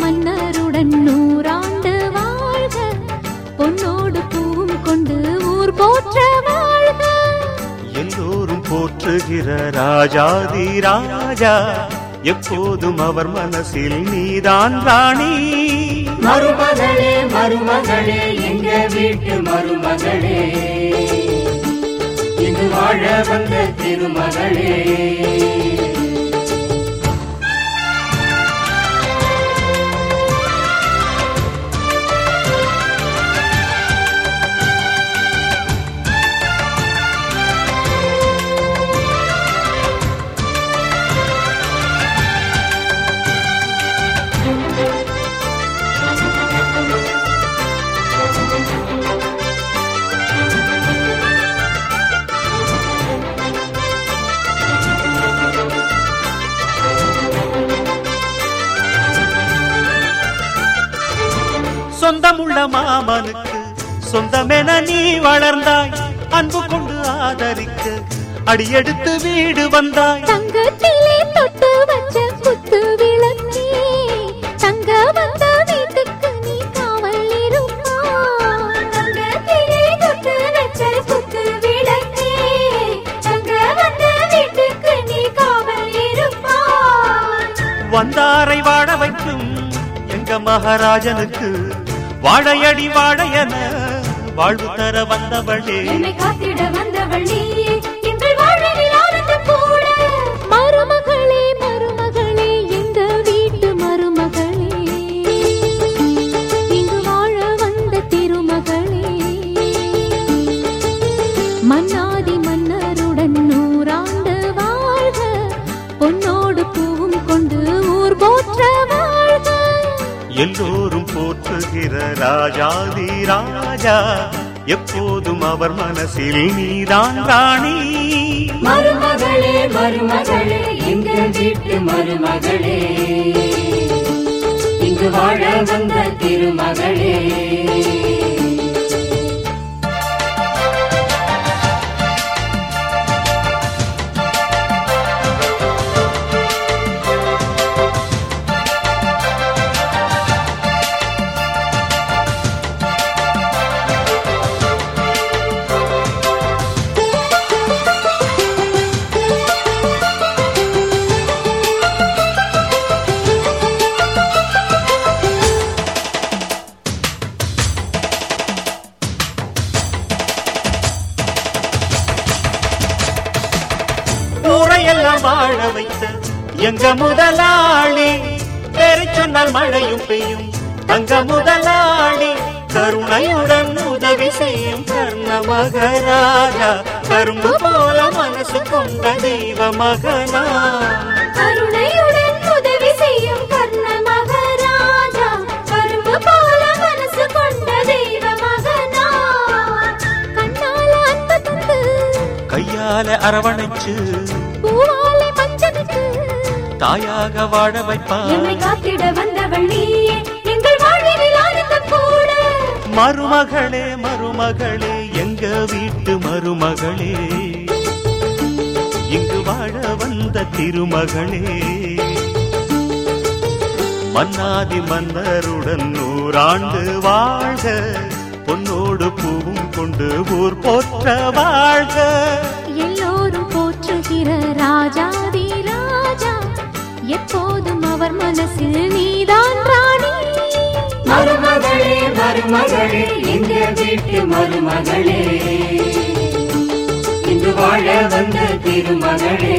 மன்னருடன் நூறாண்டு வாழ்க. பொன்னோடு பூவும் கொண்டு ஊர் போற்ற வாழ்க. எல்லோரும் போற்றுகிற ராஜாதி ராஜா. எப்போதும் அவர் மனசில் நீதான் ராணி. மருமகளே மருமகளே எங்க வீட்டு மருமகளே? இங்கு வாழ வந்த திருமகளே. சொந்தமுள்ள மாமனுக்கு சொந்தமென நீ வளர்ந்தாய். அன்பு கொண்டு ஆதரிக்க அடியெடுத்து வீடு வந்தாய். தங்கத்திலே தொட்டு வச்ச குத்து விளக்கே தங்க வந்த வீட்டுக்கு நீ காவல் இருப்பா தங்கத்திலே தொட்டு வச்ச குத்து விளக்கே தங்க வந்த வீட்டுக்கு நீ காவல் இருப்பா வந்தாரை வாழ வைக்கும் எங்க மகாராஜனுக்கு வாழையடி வாழையன வாழ்வு தர வந்தவளே. காத்திட வந்தவள் எல்லோரும் போற்றுகிற ராஜாதி ராஜா. எப்போதும் அவர் மனசில் நீதான் ராணி. மருமகளே மருமகளே எங்க வீட்டு மருமகளே. இங்கு வாழ வந்த திருமகளே. ஊரையெல்லாம் வாழ வைத்த எங்க முதலாளி. பேரை சொன்னால் மழையும் பெய்யும். தங்க முதலாளி கருணையுடன் உதவி செய்யும் கர்ண மகராஜா. கரும்பு போல மனசு கொண்ட தெய்வ மகனா. கருணையுடன் உதவி செய்யும் கர்ண மகாராஜா. கரும்பு போல மனசு கொண்ட தெய்வ மகனா. கையால அரவணைச்சு பூவாலை மஞ்சனுக்கு தாயாக வாழ வைப்பா என்னை காத்திட வந்தவள் நீயே எங்கள் வாழ்வில் ஆனந்தம் கூட. மருமகளே மருமகளே எங்க வீட்டு மருமகளே? இங்கு வாழ வந்த திருமகளே. மன்னாதி மன்னருடன் நூறாண்டு வாழ்க. பொன்னோடு பூவும் கொண்டு ஊர் போற்ற வாழ்க. இருக்கிற ராஜாதி ராஜா. எப்போதும் அவர் மனசில் நீதான் ராணி. மருமகளே மருமகளே எங்க வீட்டு மருமகளே? இன்று வாழ வந்த திருமகளே.